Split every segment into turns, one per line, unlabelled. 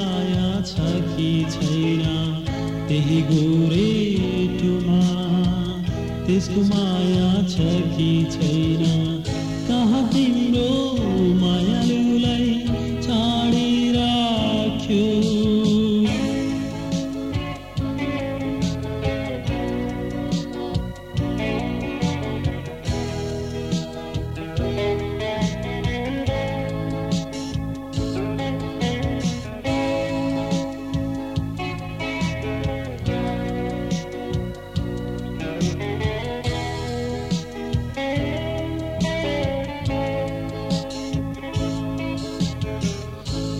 माया छ कि छैन त्यही गोरेटुमा त्यसको माया छ कि छैन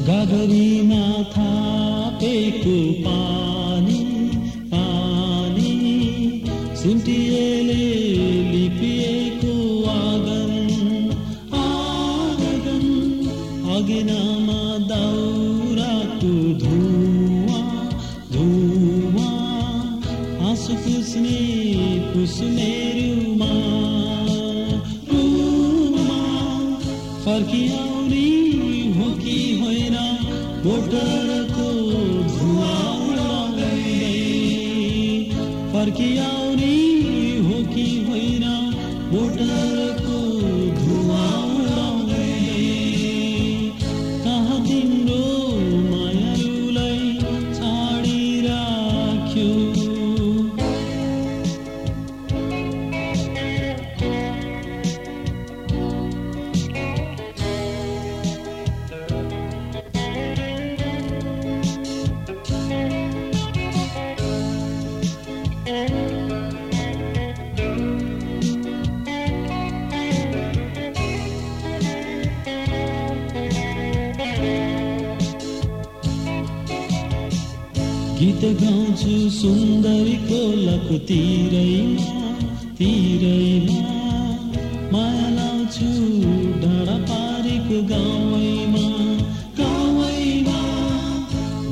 गगरीमा थापेको पानी पानी सुन्टिएले लिपिएको आँगन आँगन अगेनामा दाउराको धुवा धुवा आँसु पुस्ने पुस्ने रुमा रुमा फर्किआउने हो कि होइन को धुआँ उड़ा गई फरकिया उनी होकी होइना मोटर को धुआँ उड़ा गई कहाँ दिन गीत गाउँछु सुन्दरी खोलाको तिरैमा तिरैमा। माया लाउँछु डाँडा पारीको गाउँमा गाउँमा।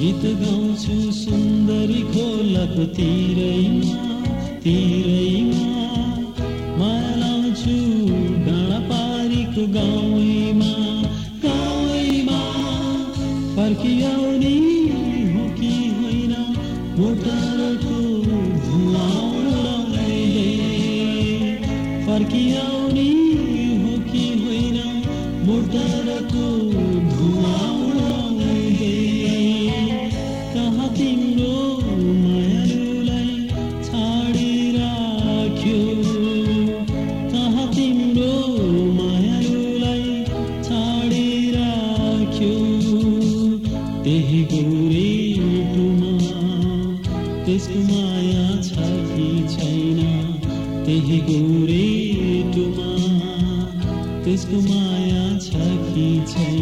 गीत गाउँछु सुन्दरी खोलाको तिरैमा तिरैमा। माया लाउँछु डाँडा पारीको गाउँमा। फर्किआउने हो कि होइन मोटरको धुवा उडाउँदै कहाँ तिम्रो मायालुलाई छाडिराख्यो कहाँ तिम्रो मायालुलाई छाडिराख्यो त्यही गोरेटुमा त्यसको माया छ कि छैन त्यही गोरेटुमा त्यसको माया छ कि छैन।